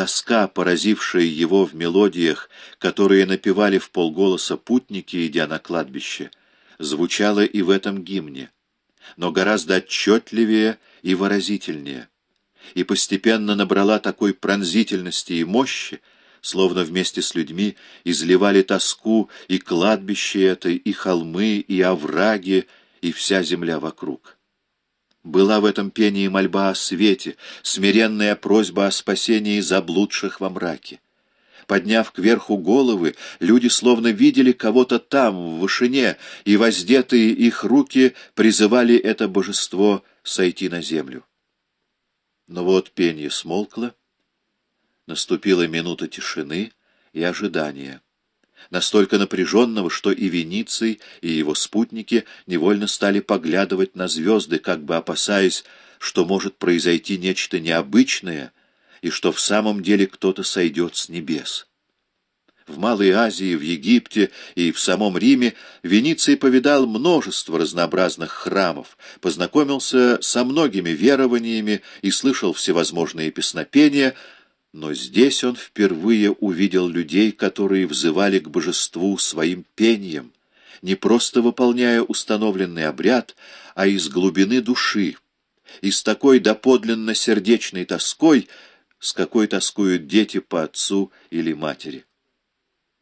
тоска, поразившая его в мелодиях, которые напевали в полголоса путники, идя на кладбище, звучала и в этом гимне, но гораздо отчетливее и выразительнее, и постепенно набрала такой пронзительности и мощи, словно вместе с людьми изливали тоску и кладбище это, и холмы, и овраги, и вся земля вокруг. Была в этом пении мольба о свете, смиренная просьба о спасении заблудших во мраке. Подняв кверху головы, люди словно видели кого-то там, в вышине, и воздетые их руки призывали это божество сойти на землю. Но вот пение смолкло, наступила минута тишины и ожидания настолько напряженного, что и Вениций, и его спутники невольно стали поглядывать на звезды, как бы опасаясь, что может произойти нечто необычное, и что в самом деле кто-то сойдет с небес. В Малой Азии, в Египте и в самом Риме Вениций повидал множество разнообразных храмов, познакомился со многими верованиями и слышал всевозможные песнопения — но здесь он впервые увидел людей, которые взывали к божеству своим пением, не просто выполняя установленный обряд, а из глубины души, и с такой доподлинно сердечной тоской, с какой тоскуют дети по отцу или матери.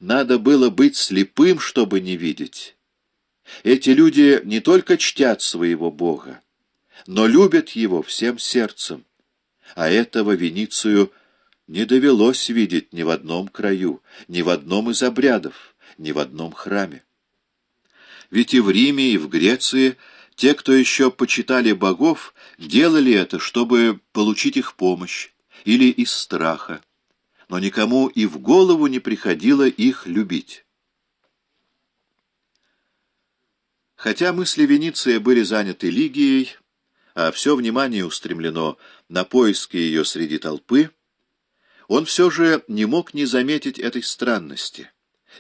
Надо было быть слепым, чтобы не видеть. Эти люди не только чтят своего Бога, но любят его всем сердцем, а этого Веницию не довелось видеть ни в одном краю, ни в одном из обрядов, ни в одном храме. Ведь и в Риме, и в Греции те, кто еще почитали богов, делали это, чтобы получить их помощь или из страха, но никому и в голову не приходило их любить. Хотя мысли Венеции были заняты Лигией, а все внимание устремлено на поиски ее среди толпы, он все же не мог не заметить этой странности,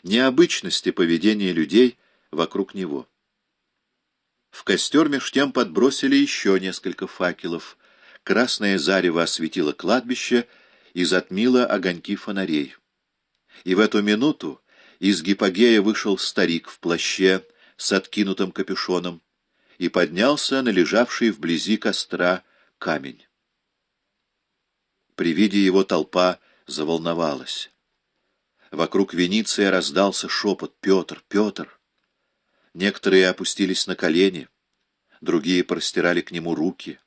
необычности поведения людей вокруг него. В костер меж тем подбросили еще несколько факелов. Красное зарево осветило кладбище и затмило огоньки фонарей. И в эту минуту из гипогея вышел старик в плаще с откинутым капюшоном и поднялся на лежавший вблизи костра камень. При виде его толпа заволновалась. Вокруг Вениция раздался шепот «Петр! Петр!». Некоторые опустились на колени, другие простирали к нему руки.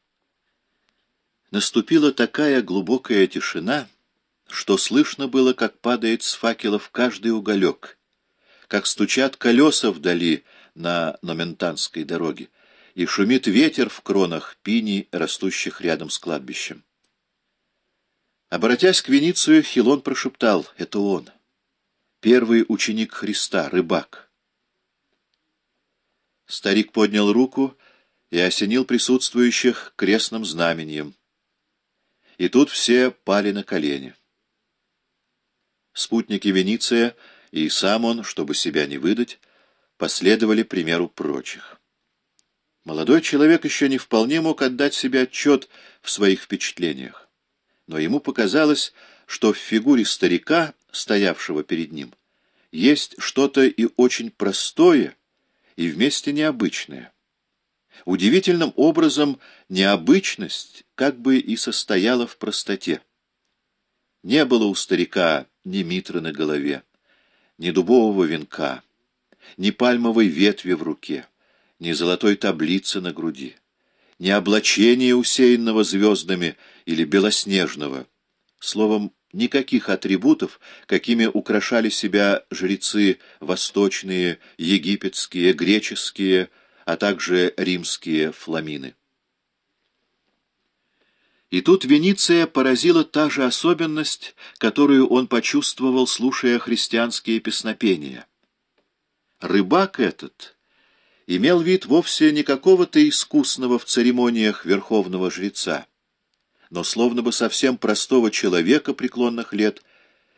Наступила такая глубокая тишина, что слышно было, как падает с факелов каждый уголек, как стучат колеса вдали на Номентанской дороге, и шумит ветер в кронах пини, растущих рядом с кладбищем. Обратясь к Веницию, Хилон прошептал — это он. Первый ученик Христа, рыбак. Старик поднял руку и осенил присутствующих крестным знамением. И тут все пали на колени. Спутники Вениция и сам он, чтобы себя не выдать, последовали примеру прочих. Молодой человек еще не вполне мог отдать себе отчет в своих впечатлениях но ему показалось, что в фигуре старика, стоявшего перед ним, есть что-то и очень простое, и вместе необычное. Удивительным образом необычность как бы и состояла в простоте. Не было у старика ни митры на голове, ни дубового венка, ни пальмовой ветви в руке, ни золотой таблицы на груди ни облачения, усеянного звездами, или белоснежного. Словом, никаких атрибутов, какими украшали себя жрецы восточные, египетские, греческие, а также римские фламины. И тут Вениция поразила та же особенность, которую он почувствовал, слушая христианские песнопения. Рыбак этот имел вид вовсе не какого-то искусного в церемониях верховного жреца, но словно бы совсем простого человека преклонных лет,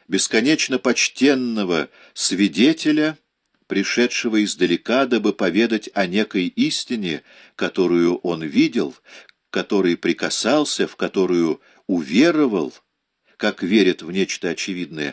бесконечно почтенного свидетеля, пришедшего издалека, дабы поведать о некой истине, которую он видел, которой прикасался, в которую уверовал, как верят в нечто очевидное,